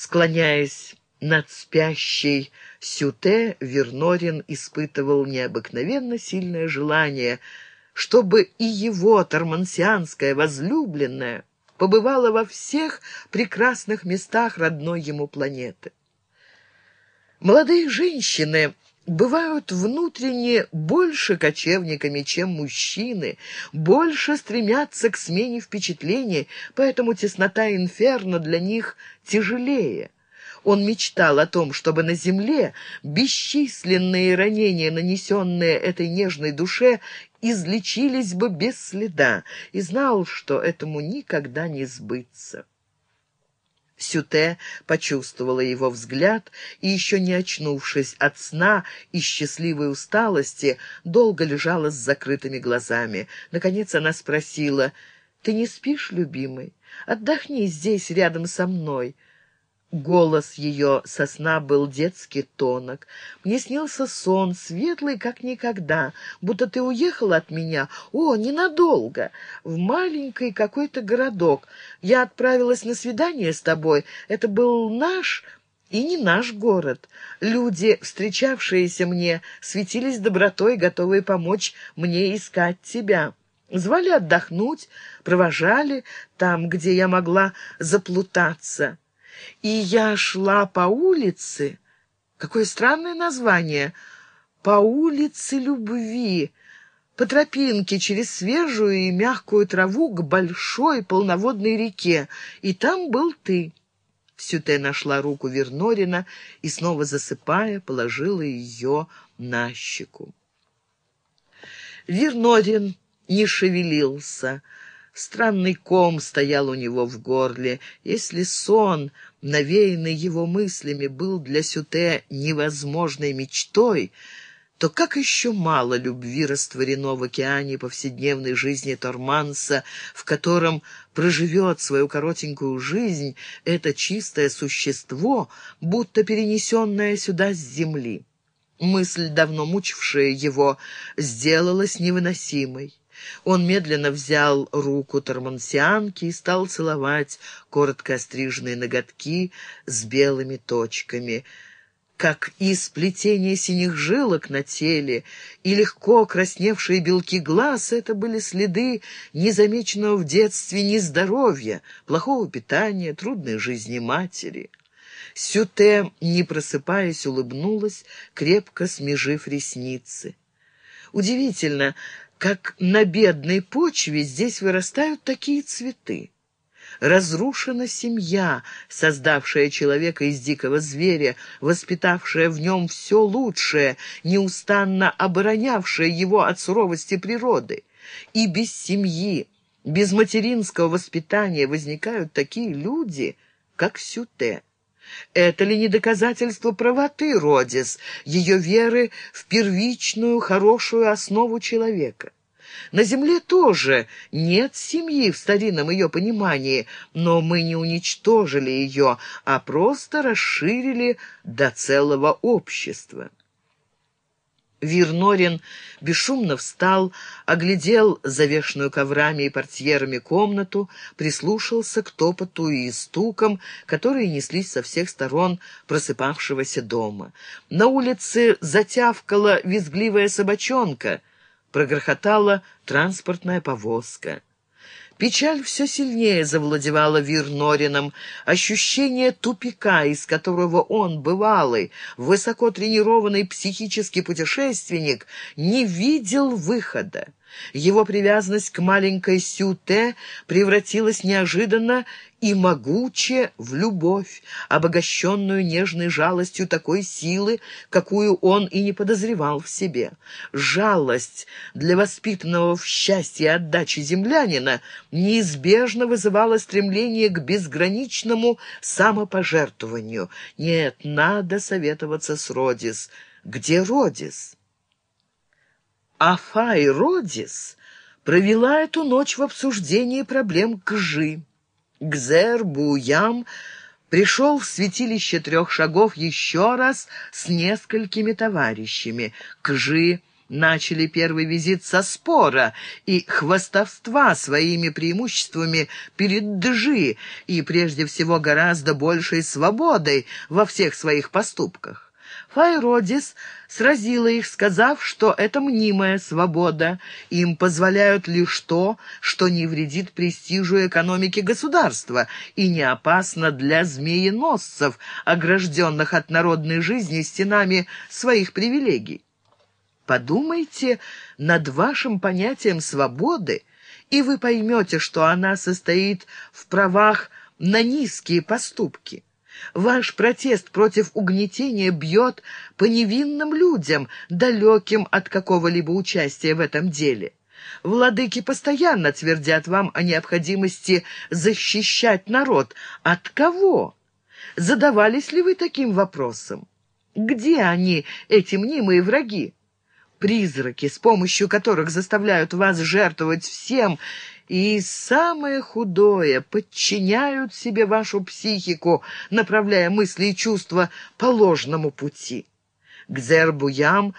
Склоняясь над спящей Сюте, Вернорин испытывал необыкновенно сильное желание, чтобы и его тормансианская возлюбленная побывала во всех прекрасных местах родной ему планеты. Молодые женщины бывают внутренне больше кочевниками, чем мужчины, больше стремятся к смене впечатлений, поэтому теснота инферно для них тяжелее. Он мечтал о том, чтобы на земле бесчисленные ранения, нанесенные этой нежной душе, излечились бы без следа, и знал, что этому никогда не сбыться. Сюте почувствовала его взгляд и, еще не очнувшись от сна и счастливой усталости, долго лежала с закрытыми глазами. Наконец она спросила, «Ты не спишь, любимый? Отдохни здесь, рядом со мной». Голос ее сосна был детский тонок. Мне снился сон, светлый, как никогда, будто ты уехала от меня, о, ненадолго, в маленький какой-то городок. Я отправилась на свидание с тобой, это был наш и не наш город. Люди, встречавшиеся мне, светились добротой, готовые помочь мне искать тебя». Звали отдохнуть, провожали там, где я могла заплутаться. И я шла по улице... Какое странное название! По улице любви, по тропинке через свежую и мягкую траву к большой полноводной реке, и там был ты. Сюте нашла руку Вернорина и, снова засыпая, положила ее на щеку. Вернорин не шевелился, Странный ком стоял у него в горле. Если сон, навеянный его мыслями, был для Сюте невозможной мечтой, то как еще мало любви растворено в океане повседневной жизни Торманса, в котором проживет свою коротенькую жизнь это чистое существо, будто перенесенное сюда с земли. Мысль, давно мучившая его, сделалась невыносимой. Он медленно взял руку тормансианки и стал целовать коротко остриженные ноготки с белыми точками — как и сплетение синих жилок на теле, и легко красневшие белки глаз — это были следы незамеченного в детстве нездоровья, плохого питания, трудной жизни матери. Сюте, не просыпаясь, улыбнулась, крепко смежив ресницы. Удивительно, как на бедной почве здесь вырастают такие цветы. Разрушена семья, создавшая человека из дикого зверя, воспитавшая в нем все лучшее, неустанно оборонявшая его от суровости природы. И без семьи, без материнского воспитания возникают такие люди, как Сюте. Это ли не доказательство правоты Родис, ее веры в первичную хорошую основу человека? На земле тоже нет семьи в старинном ее понимании, но мы не уничтожили ее, а просто расширили до целого общества. Вирнорин бесшумно встал, оглядел завешенную коврами и портьерами комнату, прислушался к топоту и стукам, которые неслись со всех сторон просыпавшегося дома. На улице затявкала визгливая собачонка, прогрохотала транспортная повозка. Печаль все сильнее завладевала Вирнорином. Ощущение тупика, из которого он, бывалый, высоко тренированный психический путешественник, не видел выхода. Его привязанность к маленькой Сюте превратилась неожиданно и могуче в любовь, обогащенную нежной жалостью такой силы, какую он и не подозревал в себе. Жалость для воспитанного в счастье и отдаче землянина неизбежно вызывала стремление к безграничному самопожертвованию. Нет, надо советоваться с Родис. Где Родис? Афай Родис провела эту ночь в обсуждении проблем Кжи. Гзер Буям пришел в святилище трех шагов еще раз с несколькими товарищами. Кжи начали первый визит со спора и хвастовства своими преимуществами перед Джи и, прежде всего, гораздо большей свободой во всех своих поступках. Файродис сразила их, сказав, что это мнимая свобода, им позволяют лишь то, что не вредит престижу экономики государства и не опасно для змееносцев, огражденных от народной жизни стенами своих привилегий. Подумайте над вашим понятием свободы, и вы поймете, что она состоит в правах на низкие поступки. Ваш протест против угнетения бьет по невинным людям, далеким от какого-либо участия в этом деле. Владыки постоянно твердят вам о необходимости защищать народ. От кого? Задавались ли вы таким вопросом? Где они, эти мнимые враги? Призраки, с помощью которых заставляют вас жертвовать всем и самое худое подчиняют себе вашу психику, направляя мысли и чувства по ложному пути. Гзербуям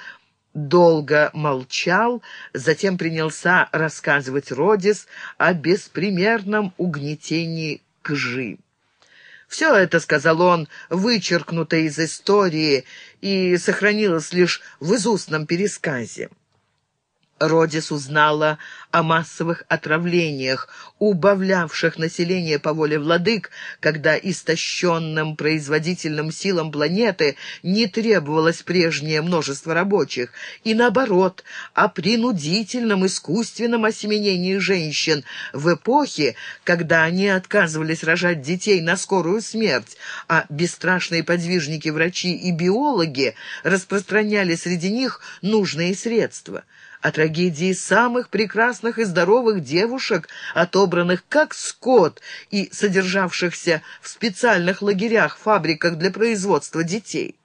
долго молчал, затем принялся рассказывать Родис о беспримерном угнетении Кжи. Все это, сказал он, вычеркнуто из истории и сохранилось лишь в изустном пересказе. Родис узнала о массовых отравлениях, убавлявших население по воле владык, когда истощенным производительным силам планеты не требовалось прежнее множество рабочих, и наоборот, о принудительном искусственном осеменении женщин в эпохе, когда они отказывались рожать детей на скорую смерть, а бесстрашные подвижники-врачи и биологи распространяли среди них нужные средства о трагедии самых прекрасных и здоровых девушек, отобранных как скот и содержавшихся в специальных лагерях, фабриках для производства детей.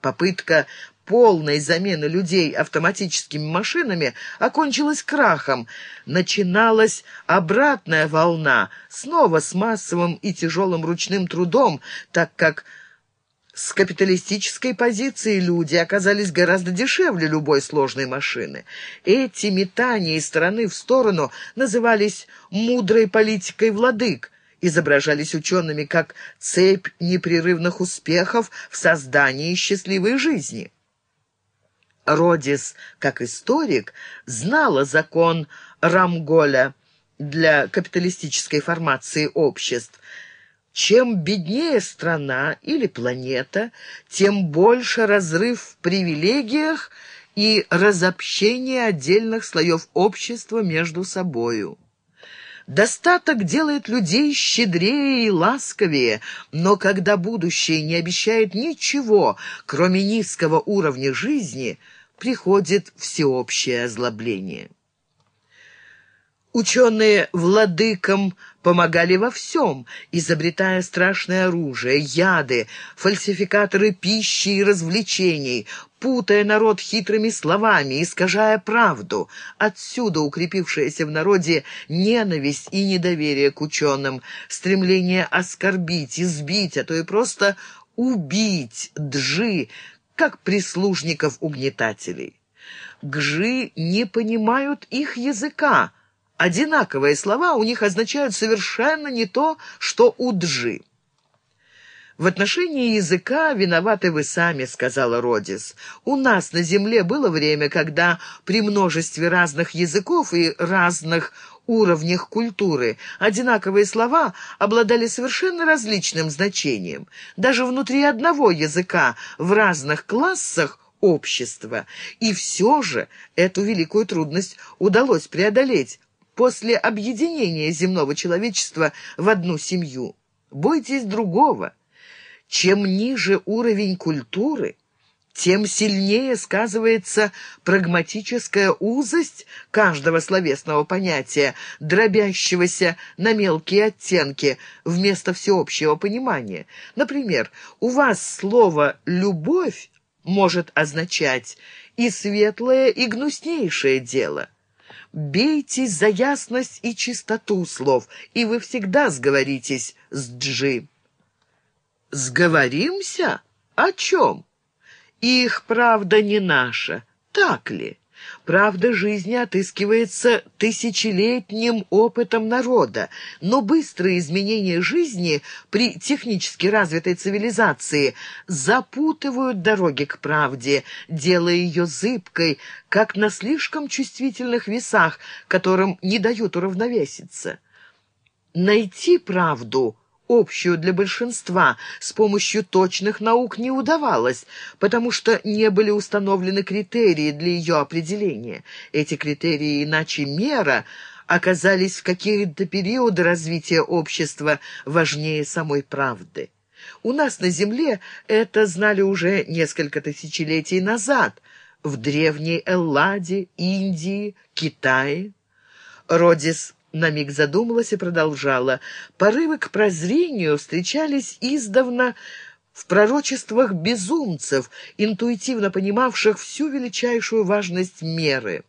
Попытка полной замены людей автоматическими машинами окончилась крахом. Начиналась обратная волна, снова с массовым и тяжелым ручным трудом, так как с капиталистической позиции люди оказались гораздо дешевле любой сложной машины. Эти метания из стороны в сторону назывались «мудрой политикой владык», изображались учеными как цепь непрерывных успехов в создании счастливой жизни. Родис, как историк, знала закон Рамголя для капиталистической формации обществ – чем беднее страна или планета, тем больше разрыв в привилегиях и разобщение отдельных слоев общества между собою. Достаток делает людей щедрее и ласковее, но когда будущее не обещает ничего, кроме низкого уровня жизни, приходит всеобщее озлобление. Ученые владыкам помогали во всем, изобретая страшное оружие, яды, фальсификаторы пищи и развлечений, путая народ хитрыми словами, искажая правду. Отсюда укрепившаяся в народе ненависть и недоверие к ученым, стремление оскорбить, избить, а то и просто убить джи, как прислужников-угнетателей. Гжи не понимают их языка, Одинаковые слова у них означают совершенно не то, что у Джи. «В отношении языка виноваты вы сами», — сказала Родис. «У нас на Земле было время, когда при множестве разных языков и разных уровнях культуры одинаковые слова обладали совершенно различным значением. Даже внутри одного языка в разных классах общества. И все же эту великую трудность удалось преодолеть после объединения земного человечества в одну семью. Бойтесь другого. Чем ниже уровень культуры, тем сильнее сказывается прагматическая узость каждого словесного понятия, дробящегося на мелкие оттенки вместо всеобщего понимания. Например, у вас слово «любовь» может означать и светлое, и гнуснейшее дело – Бейтесь за ясность и чистоту слов, и вы всегда сговоритесь с Джи. Сговоримся? О чем? Их правда не наша. так ли? Правда жизни отыскивается тысячелетним опытом народа, но быстрые изменения жизни при технически развитой цивилизации запутывают дороги к правде, делая ее зыбкой, как на слишком чувствительных весах, которым не дают уравновеситься. Найти правду – общую для большинства, с помощью точных наук не удавалось, потому что не были установлены критерии для ее определения. Эти критерии, иначе мера, оказались в какие-то периоды развития общества важнее самой правды. У нас на Земле это знали уже несколько тысячелетий назад, в древней Элладе, Индии, Китае. Родис на миг задумалась и продолжала. Порывы к прозрению встречались издавна в пророчествах безумцев, интуитивно понимавших всю величайшую важность меры.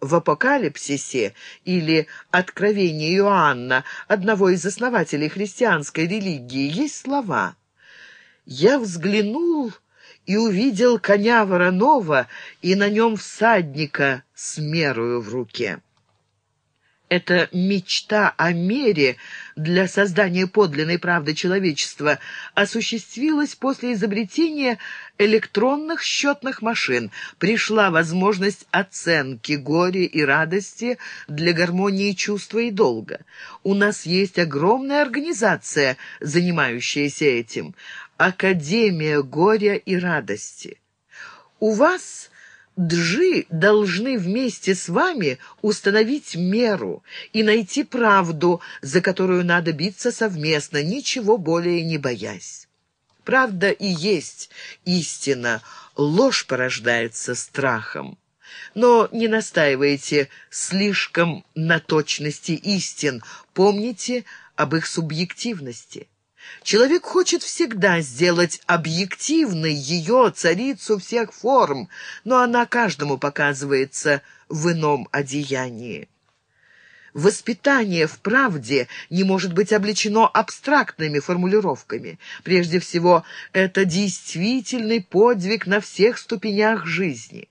В «Апокалипсисе» или «Откровении Иоанна», одного из основателей христианской религии, есть слова «Я взглянул и увидел коня вороного и на нем всадника с мерою в руке». Эта мечта о мере для создания подлинной правды человечества осуществилась после изобретения электронных счетных машин. Пришла возможность оценки горя и радости для гармонии чувства и долга. У нас есть огромная организация, занимающаяся этим. Академия горя и радости. У вас Джи должны вместе с вами установить меру и найти правду, за которую надо биться совместно, ничего более не боясь. Правда и есть истина, ложь порождается страхом. Но не настаивайте слишком на точности истин, помните об их субъективности. Человек хочет всегда сделать объективной ее, царицу всех форм, но она каждому показывается в ином одеянии. Воспитание в правде не может быть облечено абстрактными формулировками. Прежде всего, это действительный подвиг на всех ступенях жизни.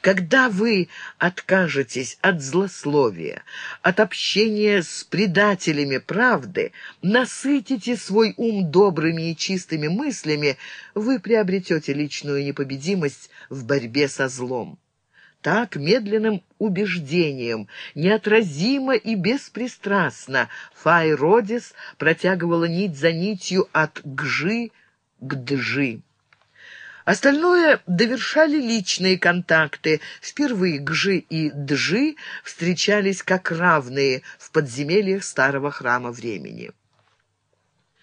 Когда вы откажетесь от злословия, от общения с предателями правды, насытите свой ум добрыми и чистыми мыслями, вы приобретете личную непобедимость в борьбе со злом. Так, медленным убеждением, неотразимо и беспристрастно, Фай Родис протягивала нить за нитью от гжи к джи. Остальное довершали личные контакты. Впервые Гжи и Джи встречались как равные в подземельях старого храма времени.